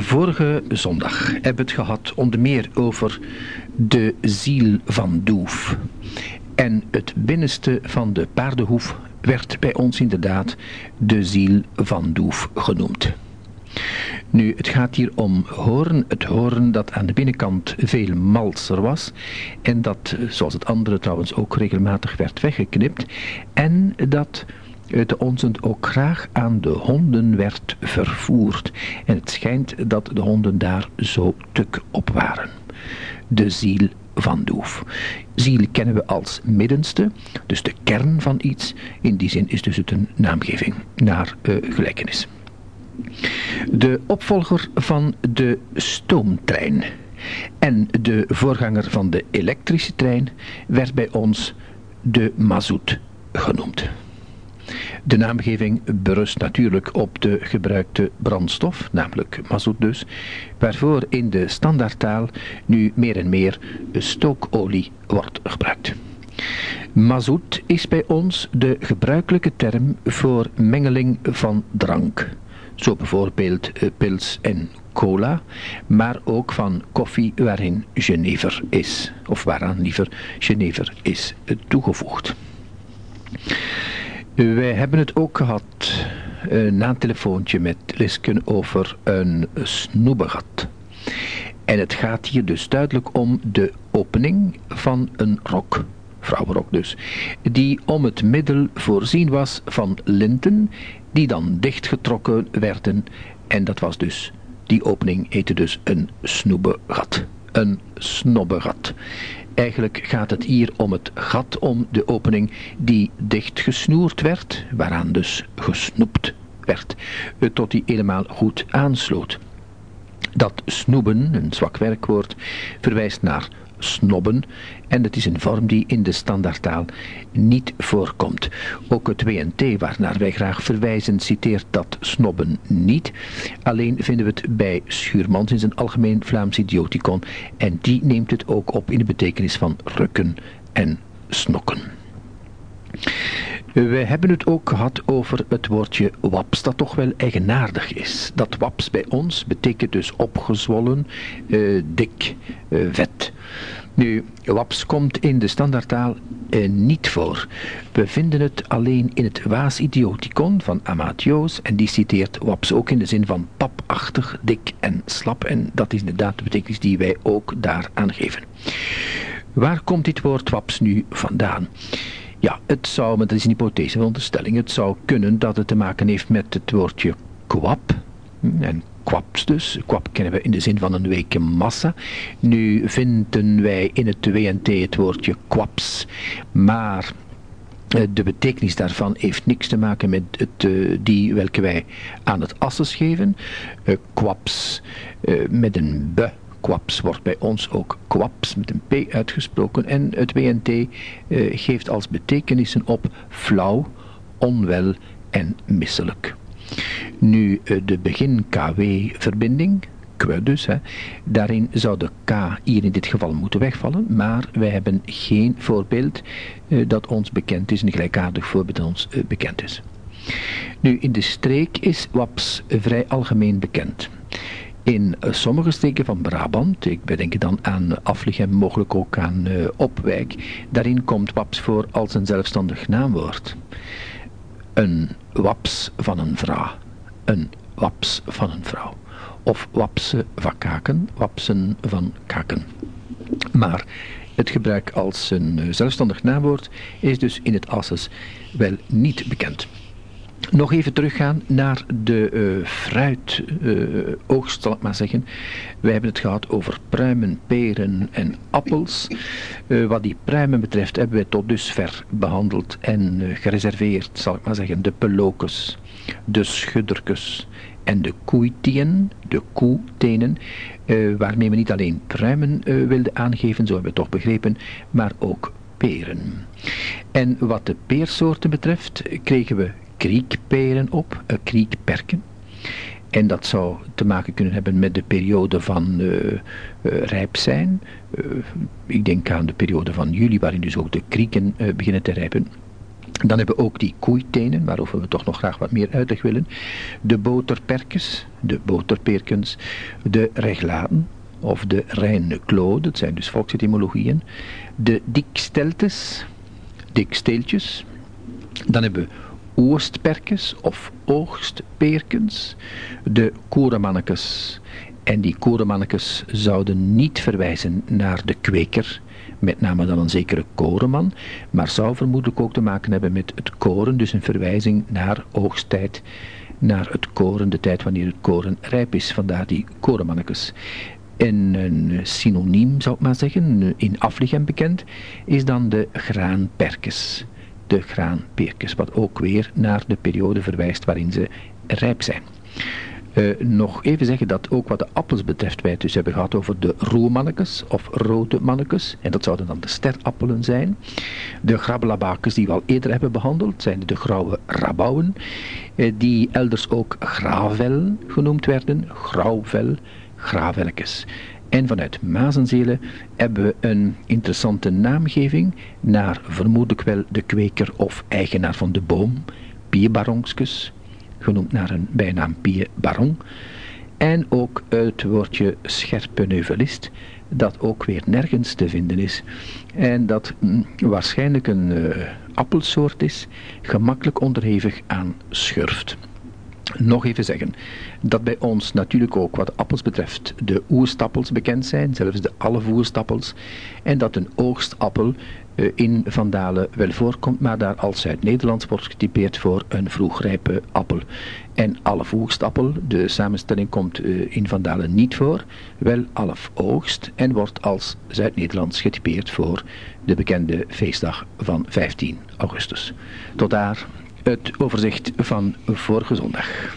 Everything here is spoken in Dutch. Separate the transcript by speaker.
Speaker 1: Vorige zondag hebben we het gehad onder meer over de ziel van Doef. En het binnenste van de paardenhoef werd bij ons inderdaad de ziel van Doef genoemd. Nu, het gaat hier om hoorn. Het hoorn dat aan de binnenkant veel malser was. En dat, zoals het andere trouwens ook regelmatig werd weggeknipt. En dat de onzend ook graag aan de honden werd vervoerd. En het schijnt dat de honden daar zo tuk op waren. De ziel van Doef. Ziel kennen we als middenste, dus de kern van iets. In die zin is dus het een naamgeving naar uh, gelijkenis. De opvolger van de stoomtrein en de voorganger van de elektrische trein werd bij ons de mazoet genoemd. De naamgeving berust natuurlijk op de gebruikte brandstof, namelijk mazoet dus, waarvoor in de standaardtaal nu meer en meer stookolie wordt gebruikt. Mazoet is bij ons de gebruikelijke term voor mengeling van drank. Zo bijvoorbeeld eh, pils en cola, maar ook van koffie waarin Genever is, of waaraan liever Genever is toegevoegd. Wij hebben het ook gehad uh, na een telefoontje met Lisken over een snoebegat. En het gaat hier dus duidelijk om de opening van een rok, vrouwenrok dus, die om het middel voorzien was van linten, die dan dichtgetrokken werden. En dat was dus, die opening heette dus een snoebegat. Een snobbegat. Eigenlijk gaat het hier om het gat, om de opening die dichtgesnoerd werd, waaraan dus gesnoept werd, eh, tot die helemaal goed aansloot. Dat snoeben, een zwak werkwoord, verwijst naar snobben en het is een vorm die in de standaardtaal niet voorkomt. Ook het WNT, waarnaar wij graag verwijzen, citeert dat snobben niet. Alleen vinden we het bij Schuurmans in zijn algemeen Vlaams idioticon en die neemt het ook op in de betekenis van rukken en snokken. We hebben het ook gehad over het woordje waps, dat toch wel eigenaardig is. Dat waps bij ons betekent dus opgezwollen, uh, dik, uh, vet. Nu, waps komt in de standaardtaal uh, niet voor. We vinden het alleen in het Waas-idioticon van Amatioos en die citeert waps ook in de zin van papachtig, dik en slap en dat is inderdaad de betekenis die wij ook daar aangeven. Waar komt dit woord waps nu vandaan? Ja, het zou, maar dat is een hypothese veronderstelling, het zou kunnen dat het te maken heeft met het woordje kwap. En kwaps dus. Kwap kennen we in de zin van een weken massa. Nu vinden wij in het WNT het woordje kwaps, maar eh, de betekenis daarvan heeft niks te maken met het, uh, die welke wij aan het asses geven. Uh, kwaps met een b Kwaps wordt bij ons ook kwaps met een p uitgesproken en het WNT eh, geeft als betekenissen op flauw, onwel en misselijk. Nu eh, de begin-KW-verbinding, kwe dus, hè, daarin zou de K hier in dit geval moeten wegvallen, maar wij hebben geen voorbeeld eh, dat ons bekend is, een gelijkaardig voorbeeld dat ons bekend is. Nu, in de streek is WAPS vrij algemeen bekend. In eh, sommige steken van Brabant, ik bedenk dan aan Aflichem, mogelijk ook aan uh, Opwijk, daarin komt waps voor als een zelfstandig naamwoord. Een waps van een vrouw, een waps van een vrouw. Of wapsen van kaken, wapsen van kaken. Maar het gebruik als een eh, zelfstandig naamwoord is dus in het Asses wel niet bekend. Nog even teruggaan naar de uh, fruitoogst, uh, zal ik maar zeggen. Wij hebben het gehad over pruimen, peren en appels. Uh, wat die pruimen betreft hebben wij tot dusver behandeld en gereserveerd, zal ik maar zeggen, de pelokes, de schudderkes en de koeitien, de koetenen, waarmee we niet alleen pruimen wilden aangeven, zo hebben we toch begrepen, maar ook peren. En wat de peersoorten betreft, kregen we kriekperen op, uh, kriekperken. En dat zou te maken kunnen hebben met de periode van uh, rijp zijn. Ik denk aan de periode van juli, waarin dus ook de krieken beginnen te rijpen. Dan hebben we ook die koeitenen, waarover we toch nog graag wat meer uitleg willen. De boterperkens, de boterperkens, de reglaten of de reine kloot, dat zijn dus volksetymologieën. De diksteltes, diksteeltjes. Dan hebben we oostperkens of oogstperkens, de korenmannekes. En die korenmannekes zouden niet verwijzen naar de kweker, met name dan een zekere korenman, maar zou vermoedelijk ook te maken hebben met het koren, dus een verwijzing naar oogsttijd, naar het koren, de tijd wanneer het koren rijp is, vandaar die korenmannekes. En een synoniem, zou ik maar zeggen, in Aflichem bekend, is dan de graanperkes. De graanperkes, wat ook weer naar de periode verwijst waarin ze rijp zijn. Uh, nog even zeggen dat ook wat de appels betreft wij het dus hebben gehad over de roermannekes of rode mannekes. En dat zouden dan de sterappelen zijn. De grabbelabakes die we al eerder hebben behandeld zijn de grauwe rabouwen. Uh, die elders ook gravel genoemd werden. Grauwvel, gravelkes. En vanuit Mazenzelen hebben we een interessante naamgeving naar vermoedelijk wel de kweker of eigenaar van de boom, Pierbaronskes genoemd naar een bijnaam Pie Baron. En ook het woordje scherpeneuvelist, dat ook weer nergens te vinden is. En dat hm, waarschijnlijk een uh, appelsoort is, gemakkelijk onderhevig aan schurft. Nog even zeggen dat bij ons natuurlijk ook wat appels betreft de oerstappels bekend zijn, zelfs de voerstappels, en dat een oogstappel eh, in Vandalen wel voorkomt, maar daar als Zuid-Nederlands wordt getypeerd voor een vroegrijpe appel. En oogstappel, de samenstelling komt uh, in Vandalen niet voor, wel oogst en wordt als Zuid-Nederlands getypeerd voor de bekende feestdag van 15 augustus. Tot daar het overzicht van vorige zondag.